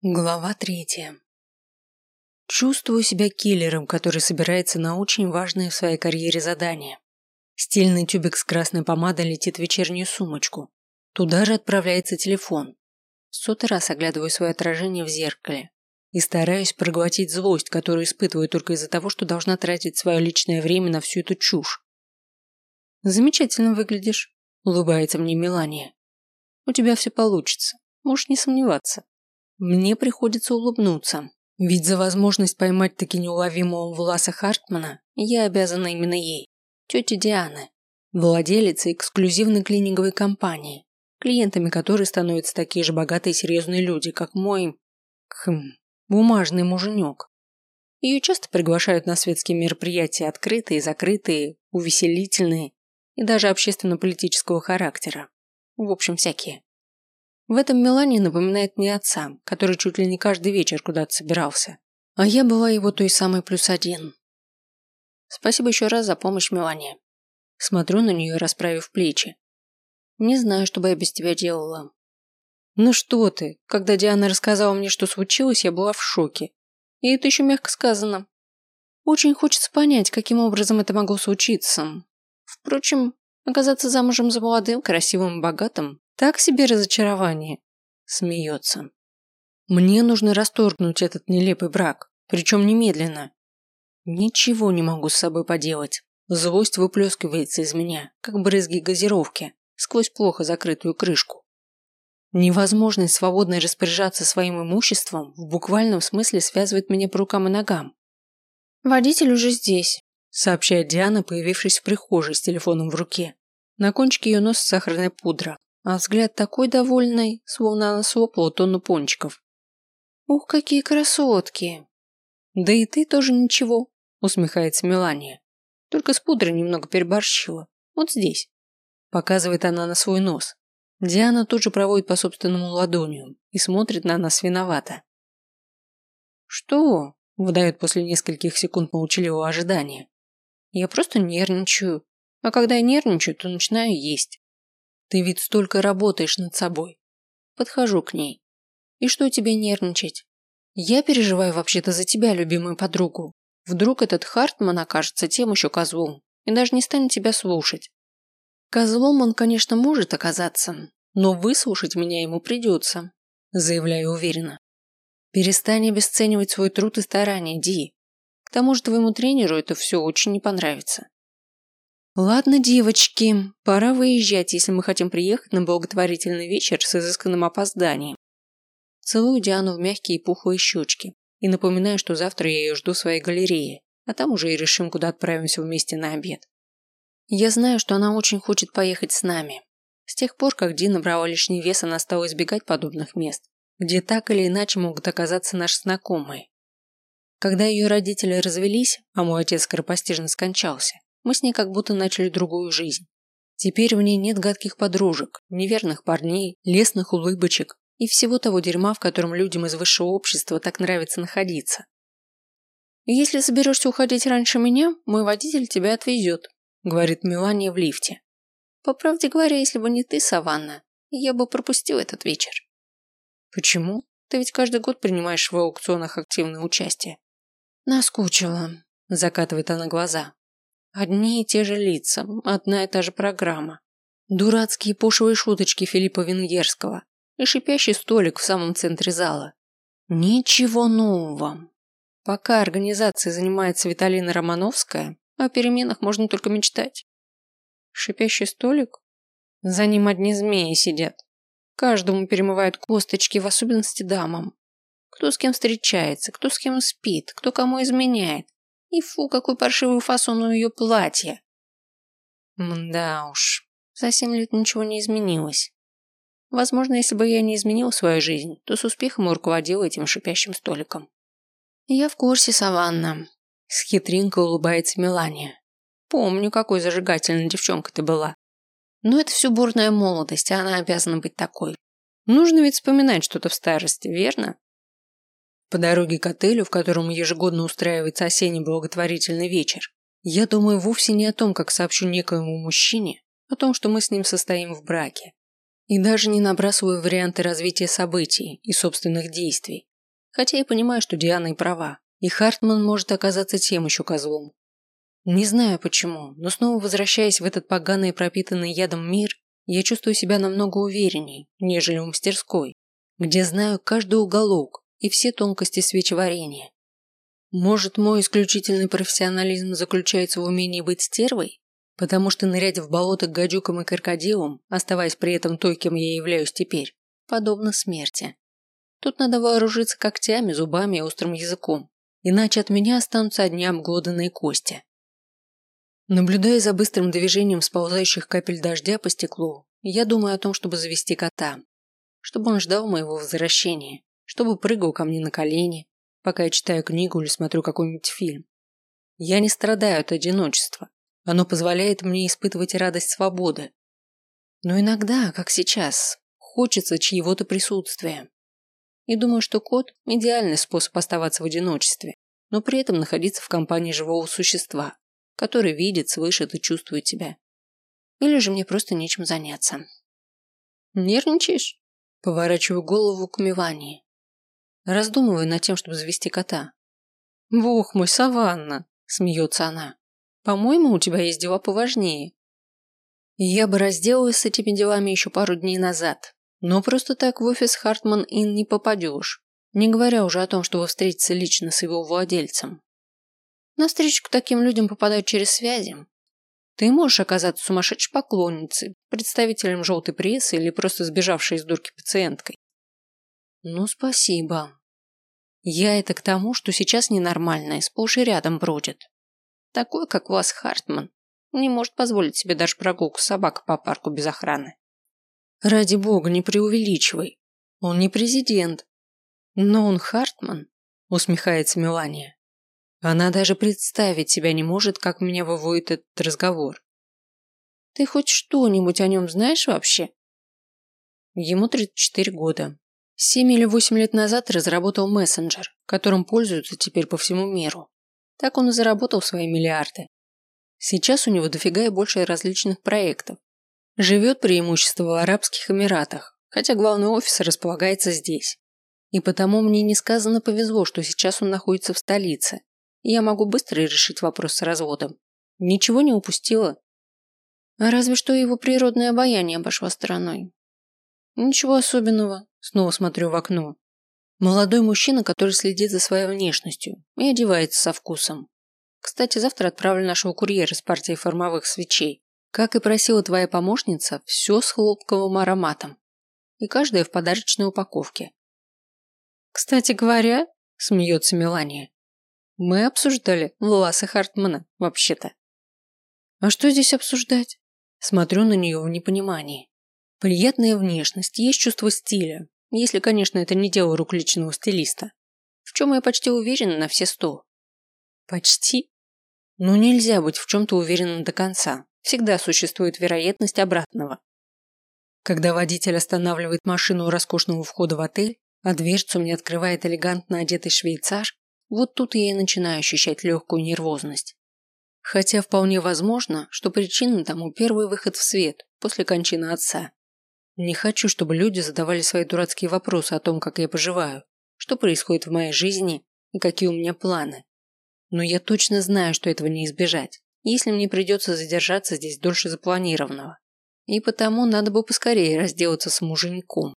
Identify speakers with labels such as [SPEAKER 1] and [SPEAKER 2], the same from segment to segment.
[SPEAKER 1] Глава третья. Чувствую себя киллером, который собирается на очень важное в своей карьере задание. Стильный тюбик с красной помадой летит в вечернюю сумочку. Туда же отправляется телефон. Сотый раз оглядываю свое отражение в зеркале и стараюсь проглотить злость, которую испытываю только из-за того, что должна тратить свое личное время на всю эту чушь. «Замечательно выглядишь», – улыбается мне Мелания. «У тебя все получится, можешь не сомневаться». Мне приходится улыбнуться, ведь за возможность поймать таки неуловимого Власа Хартмана я обязана именно ей, тете Дианы, владелице эксклюзивной клининговой компании, клиентами которой становятся такие же богатые и серьезные люди, как мой... Хм, бумажный муженек. Ее часто приглашают на светские мероприятия открытые, закрытые, увеселительные и даже общественно-политического характера. В общем, всякие. В этом Мелания напоминает мне отца, который чуть ли не каждый вечер куда-то собирался. А я была его той самой плюс один. Спасибо еще раз за помощь, Мелания. Смотрю на нее, расправив плечи. Не знаю, что бы я без тебя делала. Ну что ты, когда Диана рассказала мне, что случилось, я была в шоке. И это еще мягко сказано. Очень хочется понять, каким образом это могло случиться. Впрочем, оказаться замужем за молодым, красивым и богатым так себе разочарование. Смеется. Мне нужно расторгнуть этот нелепый брак, причем немедленно. Ничего не могу с собой поделать. Злость выплескивается из меня, как брызги газировки, сквозь плохо закрытую крышку. Невозможность свободно распоряжаться своим имуществом в буквальном смысле связывает меня по рукам и ногам. «Водитель уже здесь», – сообщает Диана, появившись в прихожей с телефоном в руке. На кончике ее носа сахарная пудра, а взгляд такой довольный, словно она слопала тонну пончиков. «Ух, какие красотки!» «Да и ты тоже ничего», – усмехается Мелания. «Только с пудрой немного переборщила. Вот здесь». Показывает она на свой нос. Диана тут же проводит по собственному ладонью и смотрит на нас виновато. «Что?» – выдает после нескольких секунд молчаливого ожидания. «Я просто нервничаю. А когда я нервничаю, то начинаю есть. Ты ведь столько работаешь над собой. Подхожу к ней. И что тебе нервничать? Я переживаю вообще-то за тебя, любимую подругу. Вдруг этот Хартман окажется тем еще козлом и даже не станет тебя слушать. Козлом он, конечно, может оказаться, но выслушать меня ему придется, заявляю уверенно. Перестань обесценивать свой труд и старания, Ди. К тому же твоему тренеру это все очень не понравится. Ладно, девочки, пора выезжать, если мы хотим приехать на благотворительный вечер с изысканным опозданием. Целую Диану в мягкие пухлые щечки и напоминаю, что завтра я ее жду в своей галерее, а там уже и решим, куда отправимся вместе на обед. Я знаю, что она очень хочет поехать с нами. С тех пор, как Дина брала лишний вес, она стала избегать подобных мест, где так или иначе могут оказаться наши знакомые. Когда ее родители развелись, а мой отец скоропостижно скончался, мы с ней как будто начали другую жизнь. Теперь в ней нет гадких подружек, неверных парней, лесных улыбочек и всего того дерьма, в котором людям из высшего общества так нравится находиться. «Если соберешься уходить раньше меня, мой водитель тебя отвезет», говорит Мелания в лифте. «По правде говоря, если бы не ты, Саванна, я бы пропустил этот вечер». «Почему? Ты ведь каждый год принимаешь в аукционах активное участие». «Наскучила», закатывает она глаза. Одни и те же лица, одна и та же программа. Дурацкие пошлые шуточки Филиппа Венгерского и шипящий столик в самом центре зала. Ничего нового. Пока организацией занимается Виталина Романовская, о переменах можно только мечтать. Шипящий столик? За ним одни змеи сидят. Каждому перемывают косточки, в особенности дамам. Кто с кем встречается, кто с кем спит, кто кому изменяет. И фу, какой паршивый фасон у ее платья. Мда уж, за семь лет ничего не изменилось. Возможно, если бы я не изменил свою жизнь, то с успехом руководил этим шипящим столиком. Я в курсе, Саванна. С хитринкой улыбается Мелания. Помню, какой зажигательной девчонкой ты была. Но это все бурная молодость, а она обязана быть такой. Нужно ведь вспоминать что-то в старости, верно? По дороге к отелю, в котором ежегодно устраивается осенний благотворительный вечер, я думаю вовсе не о том, как сообщу некоему мужчине, о том, что мы с ним состоим в браке. И даже не набрасываю варианты развития событий и собственных действий. Хотя и понимаю, что Диана и права, и Хартман может оказаться тем еще козлом. Не знаю почему, но снова возвращаясь в этот поганый пропитанный ядом мир, я чувствую себя намного уверенней, нежели в мастерской, где знаю каждый уголок и все тонкости свечеварения. Может, мой исключительный профессионализм заключается в умении быть стервой? Потому что нырять в болото к гадюкам и крокодилам, оставаясь при этом той, кем я являюсь теперь, подобно смерти. Тут надо вооружиться когтями, зубами и острым языком, иначе от меня останутся одни обглоданные кости. Наблюдая за быстрым движением сползающих капель дождя по стеклу, я думаю о том, чтобы завести кота. Чтобы он ждал моего возвращения, чтобы прыгал ко мне на колени, пока я читаю книгу или смотрю какой-нибудь фильм. Я не страдаю от одиночества, оно позволяет мне испытывать радость свободы. Но иногда, как сейчас, хочется чьего-то присутствия. И думаю, что кот – идеальный способ оставаться в одиночестве, но при этом находиться в компании живого существа, который видит, слышит и чувствует тебя. Или же мне просто нечем заняться. Нервничаешь? Поворачиваю голову к Мивании. Раздумываю над тем, чтобы завести кота. Бог мой, Саванна, смеется она. По-моему, у тебя есть дела поважнее. Я бы разделалась с этими делами еще пару дней назад, но просто так в офис Хартман Inn не попадешь, не говоря уже о том, чтобы встретиться лично с его владельцем. На встречу к таким людям попадают через связи. Ты можешь оказаться сумасшедшей поклонницей, представителем желтой прессы или просто сбежавшей из дурки пациенткой. Ну, спасибо. Я это к тому, что сейчас ненормальное сплошь и рядом бродит. Такой, как вас, Хартман, не может позволить себе даже прогулку собак по парку без охраны. Ради бога, не преувеличивай. Он не президент. Но он Хартман, усмехается Мелания. Она даже представить себя не может, как меня выводит этот разговор. Ты хоть что-нибудь о нем знаешь вообще? Ему 34 года. Семь или восемь лет назад разработал мессенджер, которым пользуются теперь по всему миру. Так он и заработал свои миллиарды. Сейчас у него дофига и больше различных проектов. Живет преимущество в Арабских Эмиратах, хотя главный офис располагается здесь. И потому мне несказанно повезло, что сейчас он находится в столице. И я могу быстро решить вопрос с разводом. Ничего не упустила. А разве что его природное обаяние обошло стороной. Ничего особенного. Снова смотрю в окно. Молодой мужчина, который следит за своей внешностью и одевается со вкусом. Кстати, завтра отправлю нашего курьера с партией формовых свечей. Как и просила твоя помощница, все с хлопковым ароматом. И каждая в подарочной упаковке. Кстати говоря, смеется Мелания, мы обсуждали Луаса Хартмана, вообще-то. А что здесь обсуждать? Смотрю на нее в непонимании. Приятная внешность, есть чувство стиля, если, конечно, это не дело рук личного стилиста. В чем я почти уверена на все сто. Почти? Ну нельзя быть в чем-то уверенным до конца. Всегда существует вероятность обратного. Когда водитель останавливает машину у роскошного входа в отель, а дверцу мне открывает элегантно одетый швейцар, вот тут я и начинаю ощущать легкую нервозность. Хотя вполне возможно, что причиной тому первый выход в свет после кончины отца. Не хочу, чтобы люди задавали свои дурацкие вопросы о том, как я поживаю, что происходит в моей жизни и какие у меня планы. Но я точно знаю, что этого не избежать, если мне придется задержаться здесь дольше запланированного. И потому надо бы поскорее разделаться с муженьком.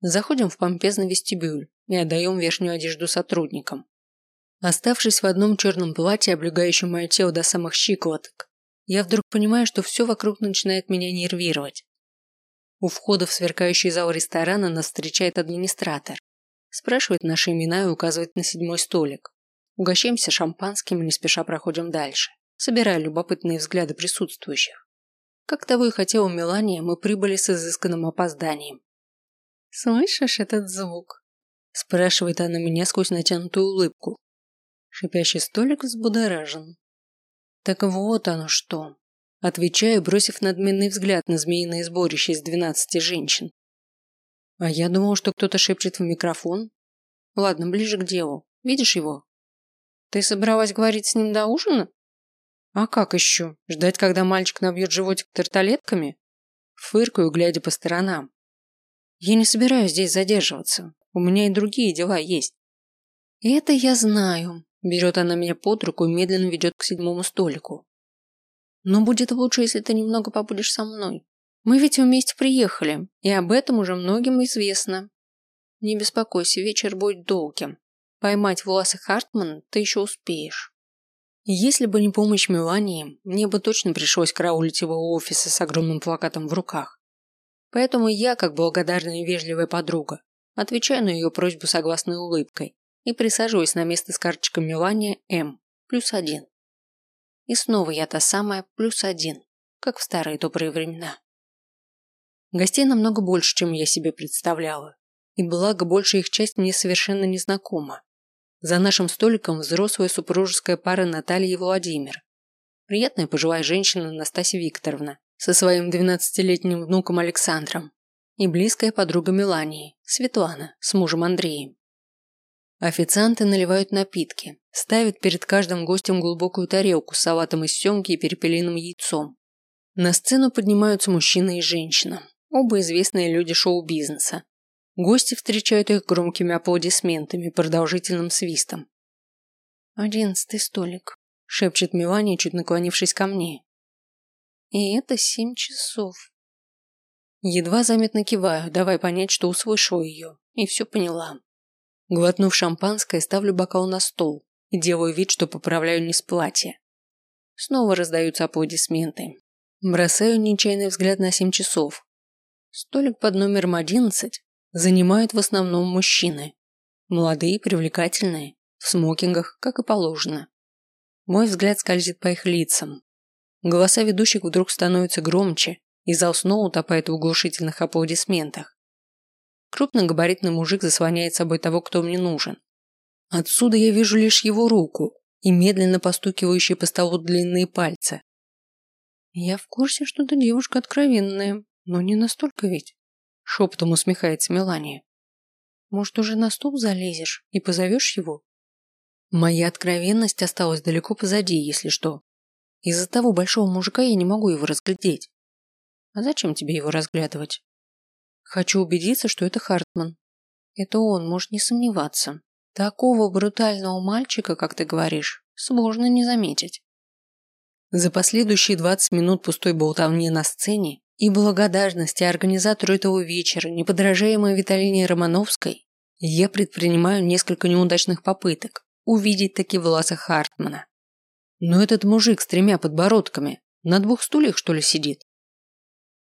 [SPEAKER 1] Заходим в помпезный вестибюль и отдаем верхнюю одежду сотрудникам. Оставшись в одном черном платье, облегающем мое тело до самых щиколоток, я вдруг понимаю, что все вокруг начинает меня нервировать. У входа в сверкающий зал ресторана нас встречает администратор. Спрашивает наши имена и указывает на седьмой столик. Угощаемся шампанским и не спеша проходим дальше, собирая любопытные взгляды присутствующих. Как того и хотела Мелания, мы прибыли с изысканным опозданием. «Слышишь этот звук?» Спрашивает она меня сквозь натянутую улыбку. Шипящий столик взбудоражен. Так вот оно что. Отвечаю, бросив надменный взгляд на змеиное сборище из двенадцати женщин. А я думал, что кто-то шепчет в микрофон. Ладно, ближе к делу. Видишь его? Ты собралась говорить с ним до ужина? А как еще? Ждать, когда мальчик набьет животик тарталетками? Фыркаю, глядя по сторонам. Я не собираюсь здесь задерживаться. У меня и другие дела есть. Это я знаю. Берет она меня под руку и медленно ведет к седьмому столику. Но будет лучше, если ты немного побудешь со мной. Мы ведь вместе приехали, и об этом уже многим известно. Не беспокойся, вечер будет долгим. Поймать волосы Хартман ты еще успеешь. Если бы не помощь Мелании, мне бы точно пришлось караулить его офиса с огромным плакатом в руках. Поэтому я, как благодарная и вежливая подруга, отвечаю на ее просьбу согласной улыбкой и присаживаюсь на место с карточкой Мелания М плюс один. И снова я та самая плюс один, как в старые добрые времена. Гостей намного больше, чем я себе представляла. И благо, большая их часть мне совершенно незнакома. За нашим столиком взрослая супружеская пара Наталья и Владимир. Приятная пожилая женщина Настасья Викторовна со своим 12-летним внуком Александром и близкая подруга Мелании, Светлана, с мужем Андреем. Официанты наливают напитки, ставят перед каждым гостем глубокую тарелку с салатом из семги и перепелиным яйцом. На сцену поднимаются мужчина и женщина, оба известные люди шоу-бизнеса. Гости встречают их громкими аплодисментами, продолжительным свистом. «Одиннадцатый столик», – шепчет Мелания, чуть наклонившись ко мне. «И это семь часов». Едва заметно киваю, давай понять, что услышала ее, и все поняла. Глотнув шампанское, ставлю бокал на стол и делаю вид, что поправляю низ платья. Снова раздаются аплодисменты. Бросаю нечаянный взгляд на семь часов. Столик под номером одиннадцать занимают в основном мужчины. Молодые, привлекательные, в смокингах, как и положено. Мой взгляд скользит по их лицам. Голоса ведущих вдруг становятся громче, и зал снова утопает в оглушительных аплодисментах. Крупногабаритный мужик заслоняет собой того, кто мне нужен. Отсюда я вижу лишь его руку и медленно постукивающие по столу длинные пальцы. Я в курсе, что ты девушка откровенная, но не настолько ведь. Шепотом усмехается Мелания. Может, уже на стол залезешь и позовешь его? Моя откровенность осталась далеко позади, если что. Из-за того большого мужика я не могу его разглядеть. А зачем тебе его разглядывать? Хочу убедиться, что это Хартман. Это он, может не сомневаться. Такого брутального мальчика, как ты говоришь, сложно не заметить. За последующие 20 минут пустой болтовни на сцене и благодарности организатору этого вечера, неподражаемой Виталине Романовской, я предпринимаю несколько неудачных попыток увидеть таки Власа Хартмана. Но этот мужик с тремя подбородками на двух стульях, что ли, сидит?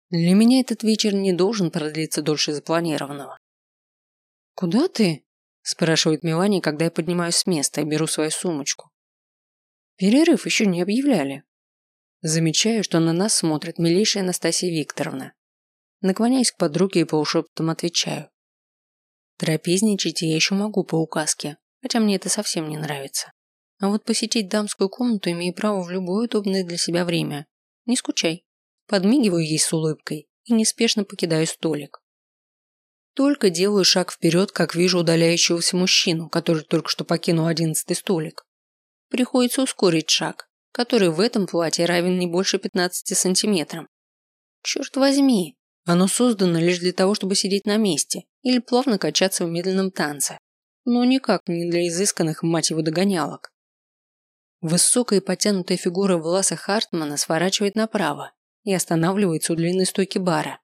[SPEAKER 1] Для меня этот вечер не должен продлиться дольше запланированного. «Куда ты?» – спрашивает Милани, когда я поднимаюсь с места и беру свою сумочку. Перерыв еще не объявляли. Замечаю, что на нас смотрит милейшая Анастасия Викторовна. Наклоняюсь к подруге и полушепотом отвечаю. Трапезничать я еще могу по указке, хотя мне это совсем не нравится. А вот посетить дамскую комнату имею право в любое удобное для себя время. Не скучай. Подмигиваю ей с улыбкой и неспешно покидаю столик. Только делаю шаг вперед, как вижу удаляющегося мужчину, который только что покинул одиннадцатый столик. Приходится ускорить шаг, который в этом платье равен не больше 15 сантиметрам. Черт возьми, оно создано лишь для того, чтобы сидеть на месте или плавно качаться в медленном танце, но никак не для изысканных, мать его, догонялок. Высокая и потянутая фигура Власа Хартмана сворачивает направо и останавливается у длинной стойки бара.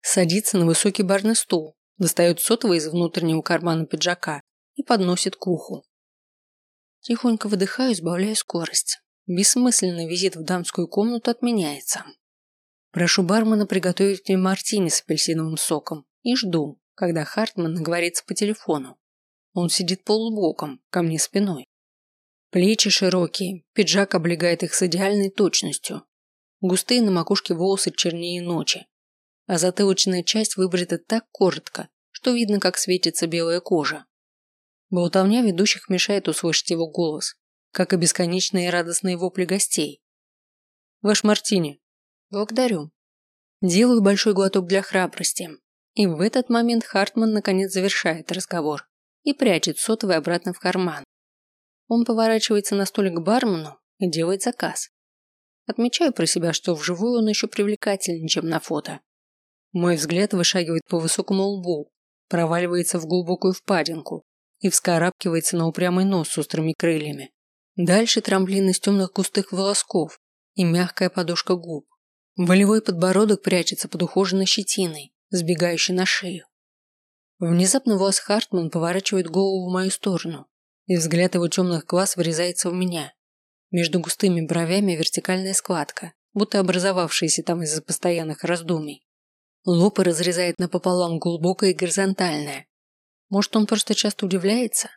[SPEAKER 1] Садится на высокий барный стул, достает сотовый из внутреннего кармана пиджака и подносит к уху. Тихонько выдыхаю, сбавляя скорость. Бессмысленный визит в дамскую комнату отменяется. Прошу бармена приготовить мне мартини с апельсиновым соком и жду, когда Хартман наговорится по телефону. Он сидит полубоком, ко мне спиной. Плечи широкие, пиджак облегает их с идеальной точностью. Густые на макушке волосы чернее ночи, а затылочная часть выбрита так коротко, что видно, как светится белая кожа. Болтовня ведущих мешает услышать его голос, как и бесконечные радостные вопли гостей. «Ваш мартини». «Благодарю». Делаю большой глоток для храбрости. И в этот момент Хартман наконец завершает разговор и прячет сотовый обратно в карман. Он поворачивается на столик к бармену и делает заказ. Отмечаю про себя, что вживую он еще привлекательнее, чем на фото. Мой взгляд вышагивает по высокому лбу, проваливается в глубокую впадинку и вскарабкивается на упрямый нос с острыми крыльями. Дальше трамплин из темных густых волосков и мягкая подушка губ. Волевой подбородок прячется под ухоженной щетиной, сбегающей на шею. Внезапно Влас Хартман поворачивает голову в мою сторону, и взгляд его темных глаз врезается в меня. Между густыми бровями вертикальная складка, будто образовавшаяся там из-за постоянных раздумий. Лоб разрезает напополам глубокое и горизонтальное. Может, он просто часто удивляется?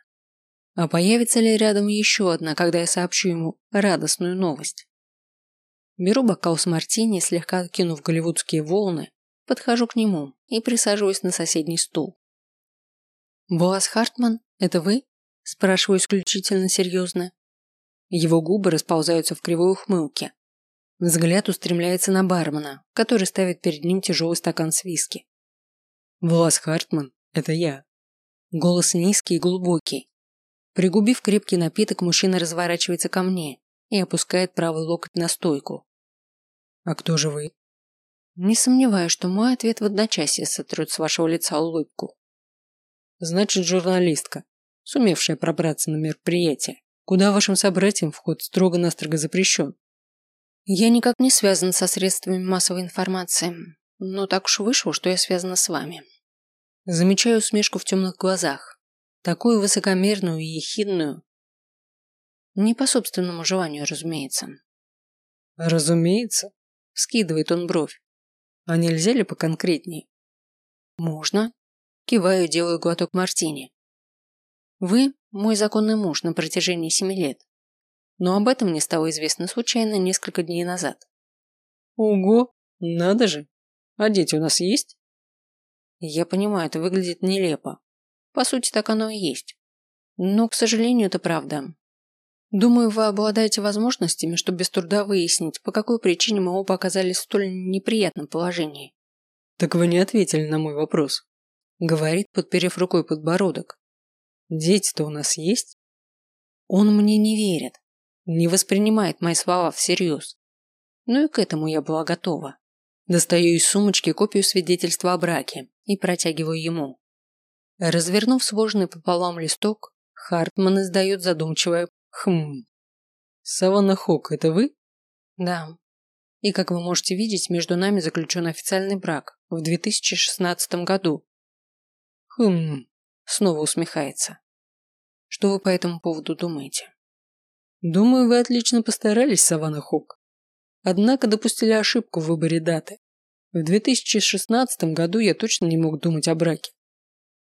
[SPEAKER 1] А появится ли рядом еще одна, когда я сообщу ему радостную новость? Беру бокал с мартини, слегка откинув голливудские волны, подхожу к нему и присаживаюсь на соседний стул. «Боас Хартман, это вы?» – спрашиваю исключительно серьезно. Его губы расползаются в кривой ухмылке. Взгляд устремляется на бармена, который ставит перед ним тяжелый стакан с виски. «Влас Хартман, это я». Голос низкий и глубокий. Пригубив крепкий напиток, мужчина разворачивается ко мне и опускает правый локоть на стойку. «А кто же вы?» Не сомневаюсь, что мой ответ в одночасье сотрет с вашего лица улыбку. «Значит, журналистка, сумевшая пробраться на мероприятие куда вашим собратьям вход строго-настрого запрещен. Я никак не связан со средствами массовой информации, но так уж вышло, что я связана с вами. Замечаю усмешку в темных глазах, такую высокомерную и ехидную. Не по собственному желанию, разумеется. Разумеется, скидывает он бровь. А нельзя ли поконкретнее? Можно. Киваю, делаю глоток мартини. Вы мой законный муж на протяжении семи лет. Но об этом мне стало известно случайно несколько дней назад. Ого, надо же. А дети у нас есть? Я понимаю, это выглядит нелепо. По сути, так оно и есть. Но, к сожалению, это правда. Думаю, вы обладаете возможностями, чтобы без труда выяснить, по какой причине мы оба оказались в столь неприятном положении. Так вы не ответили на мой вопрос. Говорит, подперев рукой подбородок. Дети-то у нас есть? Он мне не верит, не воспринимает мои слова всерьез. Ну и к этому я была готова. Достаю из сумочки копию свидетельства о браке и протягиваю ему. Развернув сложенный пополам листок, Хартман издает задумчивое «хм». «Саванна Хок, это вы?» «Да. И, как вы можете видеть, между нами заключен официальный брак в 2016 году». «Хм», Снова усмехается. Что вы по этому поводу думаете? Думаю, вы отлично постарались, Саванна Хок. Однако допустили ошибку в выборе даты. В 2016 году я точно не мог думать о браке.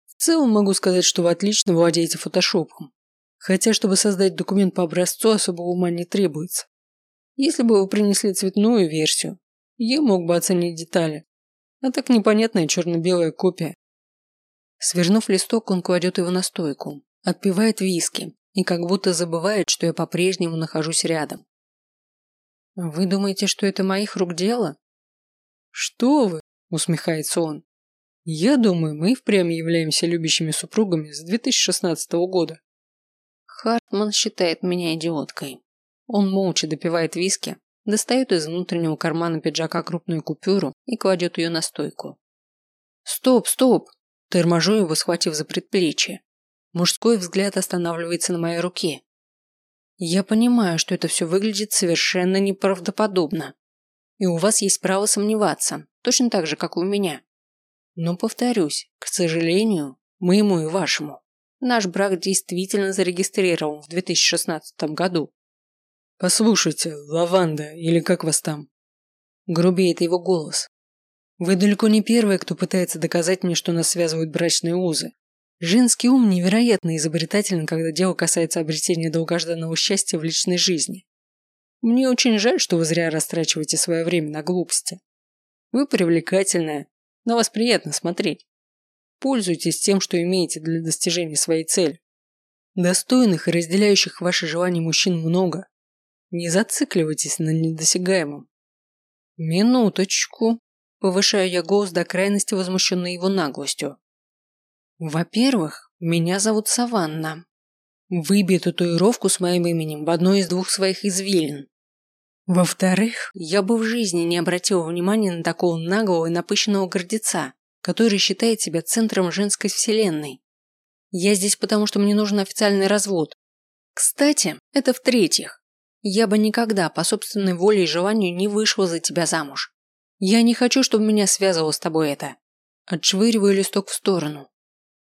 [SPEAKER 1] В целом могу сказать, что вы отлично владеете фотошопом. Хотя, чтобы создать документ по образцу, особого ума не требуется. Если бы вы принесли цветную версию, я мог бы оценить детали. А так непонятная черно-белая копия. Свернув листок, он кладет его на стойку, отпивает виски и как будто забывает, что я по-прежнему нахожусь рядом. «Вы думаете, что это моих рук дело?» «Что вы?» – усмехается он. «Я думаю, мы впрямь являемся любящими супругами с 2016 года». Хартман считает меня идиоткой. Он молча допивает виски, достает из внутреннего кармана пиджака крупную купюру и кладет ее на стойку. «Стоп, стоп!» Торможу его, схватив за предплечье. Мужской взгляд останавливается на моей руке. Я понимаю, что это все выглядит совершенно неправдоподобно. И у вас есть право сомневаться, точно так же, как и у меня. Но повторюсь, к сожалению, моему и вашему, наш брак действительно зарегистрирован в 2016 году. Послушайте, Лаванда, или как вас там? Грубеет его голос. Вы далеко не первая, кто пытается доказать мне, что нас связывают брачные узы. Женский ум невероятно изобретателен, когда дело касается обретения долгожданного счастья в личной жизни. Мне очень жаль, что вы зря растрачиваете свое время на глупости. Вы привлекательная, на вас приятно смотреть. Пользуйтесь тем, что имеете для достижения своей цели. Достойных и разделяющих ваши желания мужчин много. Не зацикливайтесь на недосягаемом. Минуточку. Повышаю я голос до крайности, возмущенной его наглостью. Во-первых, меня зовут Саванна. Выбей татуировку с моим именем в одной из двух своих извилин. Во-вторых, я бы в жизни не обратил внимания на такого наглого и напыщенного гордеца, который считает себя центром женской вселенной. Я здесь потому, что мне нужен официальный развод. Кстати, это в-третьих. Я бы никогда по собственной воле и желанию не вышла за тебя замуж. Я не хочу, чтобы меня связывало с тобой это. Отшвыриваю листок в сторону.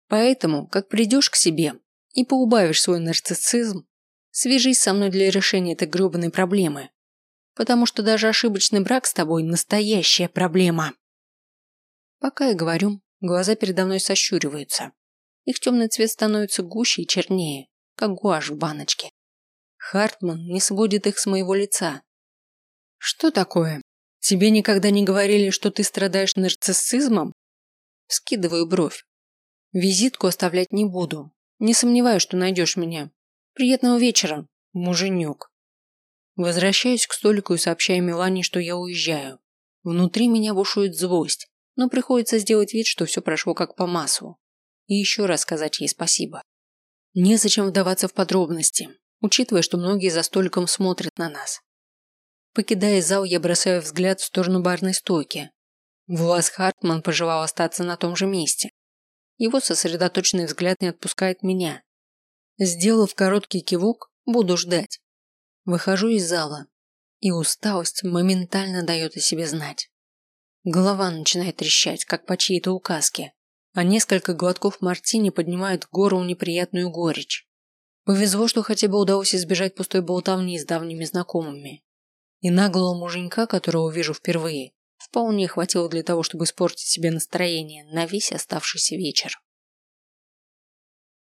[SPEAKER 1] Поэтому, как придешь к себе и поубавишь свой нарциссизм, свяжись со мной для решения этой гребаной проблемы. Потому что даже ошибочный брак с тобой – настоящая проблема. Пока я говорю, глаза передо мной сощуриваются. Их темный цвет становится гуще и чернее, как гуашь в баночке. Хартман не сводит их с моего лица. Что такое? Тебе никогда не говорили, что ты страдаешь нарциссизмом? Скидываю бровь. Визитку оставлять не буду. Не сомневаюсь, что найдешь меня. Приятного вечера, муженек. Возвращаюсь к столику и сообщаю Милане, что я уезжаю. Внутри меня бушует злость, но приходится сделать вид, что все прошло как по маслу. И еще раз сказать ей спасибо. Незачем вдаваться в подробности, учитывая, что многие за столиком смотрят на нас. Покидая зал, я бросаю взгляд в сторону барной стойки. Влас Хартман пожелал остаться на том же месте. Его сосредоточенный взгляд не отпускает меня. Сделав короткий кивок, буду ждать. Выхожу из зала, и усталость моментально дает о себе знать. Голова начинает трещать, как по чьей-то указке, а несколько глотков мартини поднимают гору неприятную горечь. Повезло, что хотя бы удалось избежать пустой болтовни с давними знакомыми. И наглого муженька, которого вижу впервые, вполне хватило для того, чтобы испортить себе настроение на весь оставшийся вечер.